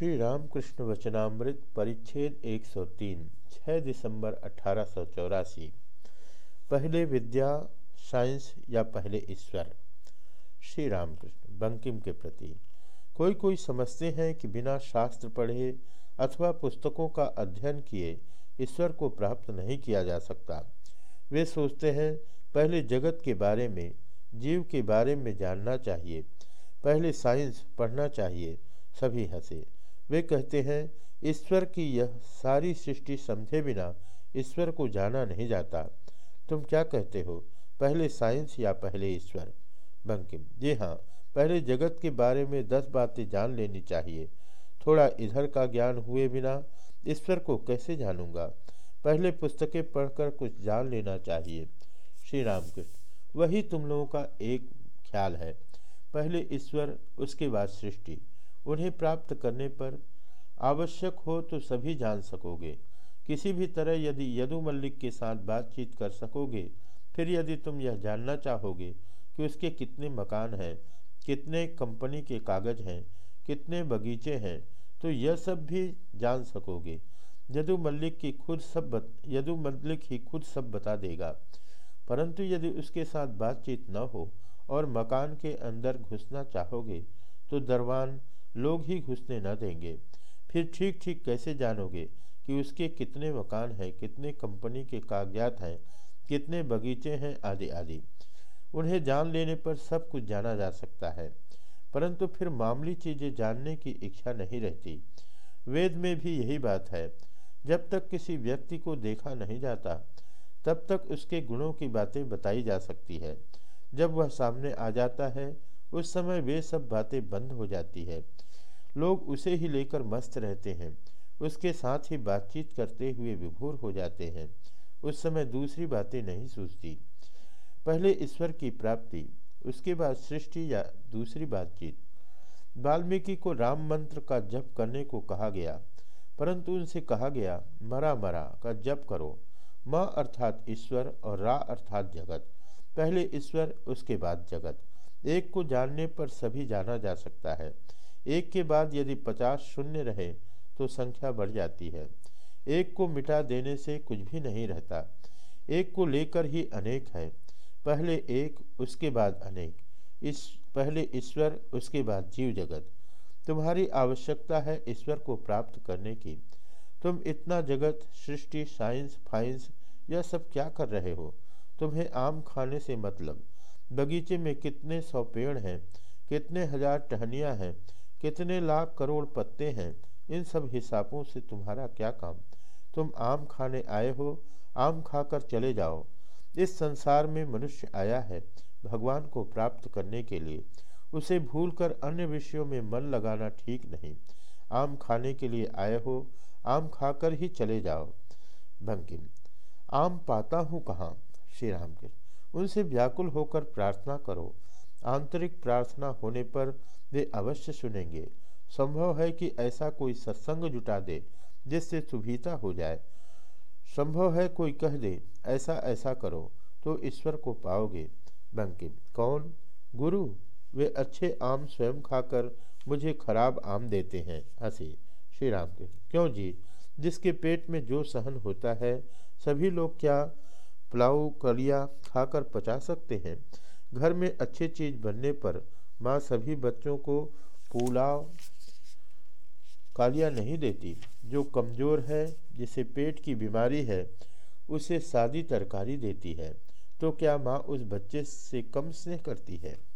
श्री रामकृष्ण वचनामृत परिच्छेद 103 6 दिसंबर अठारह सौ चौरासी। पहले विद्या, साइंस या पहले ईश्वर? श्री रामकृष्ण बंकिम के प्रति। कोई कोई समझते हैं कि बिना शास्त्र पढ़े अथवा पुस्तकों का अध्ययन किए ईश्वर को प्राप्त नहीं किया जा सकता। वे सोचते हैं, पहले जगत के बारे में, जीव के बारे में जानना चाहिए। पहले साइंस पढ़ना चाहिए, सभी हंसे। वे कहते हैं, ईश्वर की यह सारी सृष्टि समझे बिना ईश्वर को जाना नहीं जाता। तुम क्या कहते हो? पहले साइंस या पहले ईश्वर? बंकिम, जी हाँ पहले जगत के बारे में दस बातें जान लेनी चाहिए। थोड़ा इधर का ज्ञान हुए बिना ईश्वर को कैसे जानूँगा? पहले पुस्तकें पढ़कर कुछ जान लेना चाहिए। श्री रामकृष्ण वही तुम लोगों का एक ख्याल है। पहले ईश्वर, उसके बाद सृष्टि। उन्हें प्राप्त करने पर आवश्यक हो तो सभी जान सकोगे। किसी भी तरह यदि यदु मल्लिक के साथ बातचीत कर सकोगे फिर यदि तुम यह जानना चाहोगे कि उसके कितने मकान हैं कितने कंपनी के कागज़ हैं कितने बगीचे हैं तो यह सब भी जान सकोगे। यदु मल्लिक की खुद सब बत, यदु मल्लिक ही खुद सब बता देगा। परंतु यदि उसके साथ बातचीत न हो और मकान के अंदर घुसना चाहोगे तो दरवान लोग ही घुसने न देंगे। फिर ठीक ठीक कैसे जानोगे कि उसके कितने मकान हैं, कितने कंपनी के कागजात हैं, कितने बगीचे हैं आदि आदि उन्हें जान लेने पर सब कुछ जाना जा सकता है। परंतु फिर मामूली चीज़ें जानने की इच्छा नहीं रहती। वेद में भी यही बात है, जब तक किसी व्यक्ति को देखा नहीं जाता, तब तक उसके गुणों की बातें बताई जा सकती है। जब वह सामने आ जाता है उस समय वे सब बातें बंद हो जाती है। लोग उसे ही लेकर मस्त रहते हैं। उसके साथ ही बातचीत करते हुए विभोर हो जाते हैं। उस समय दूसरी बातें नहीं सूझती। पहले ईश्वर की प्राप्ति, उसके बाद सृष्टि या दूसरी बातचीत। वाल्मीकि को राम मंत्र का जप करने को कहा गया, परंतु उनसे कहा गया, मरा मरा का जप करो। म अर्थात ईश्वर और रा अर्थात जगत। पहले ईश्वर, उसके बाद जगत। एक को जानने पर सभी जाना जा सकता है। एक के बाद यदि पचास शून्य रहे तो संख्या बढ़ जाती है। एक को मिटा देने से कुछ भी नहीं रहता। एक को लेकर ही अनेक है। पहले एक, उसके बाद अनेक। इस, पहले ईश्वर, उसके बाद जीव जगत। तुम्हारी आवश्यकता है ईश्वर को प्राप्त करने की। तुम इतना जगत, सृष्टि साइंस फाइंस यह सब क्या कर रहे हो? तुम्हें आम खाने से मतलब। बगीचे में कितने सौ पेड़ हैं, कितने हज़ार टहनियाँ हैं, कितने लाख करोड़ पत्ते हैं, इन सब हिसाबों से तुम्हारा क्या काम? तुम आम खाने आए हो, आम खाकर चले जाओ। इस संसार में मनुष्य आया है भगवान को प्राप्त करने के लिए। उसे भूलकर अन्य विषयों में मन लगाना ठीक नहीं। आम खाने के लिए आए हो, आम खाकर ही चले जाओ। बंकिम आम पाता हूँ कहाँ? श्री राम के उनसे व्याकुल होकर प्रार्थना करो। आंतरिक प्रार्थना होने पर वे अवश्य सुनेंगे। संभव है कि ऐसा कोई सत्संग जुटा दे, जिससे सुविधा हो जाए। संभव है कोई कह दे, ऐसा ऐसा करो तो ईश्वर को पाओगे। बंकिम, कौन? गुरु, वे अच्छे आम स्वयं खाकर मुझे खराब आम देते हैं। हँसी, श्री राम के, क्यों जी? जिसके पेट में जो सहन होता है, सभी लोग क्या पुलाव, कलिया खाकर पचा सकते हैं। घर में अच्छी चीज़ बनने पर माँ सभी बच्चों को पुलाव, कालिया नहीं देती। जो कमज़ोर है, जिसे पेट की बीमारी है, उसे सादी तरकारी देती है। तो क्या माँ उस बच्चे से कम स्नेह करती है?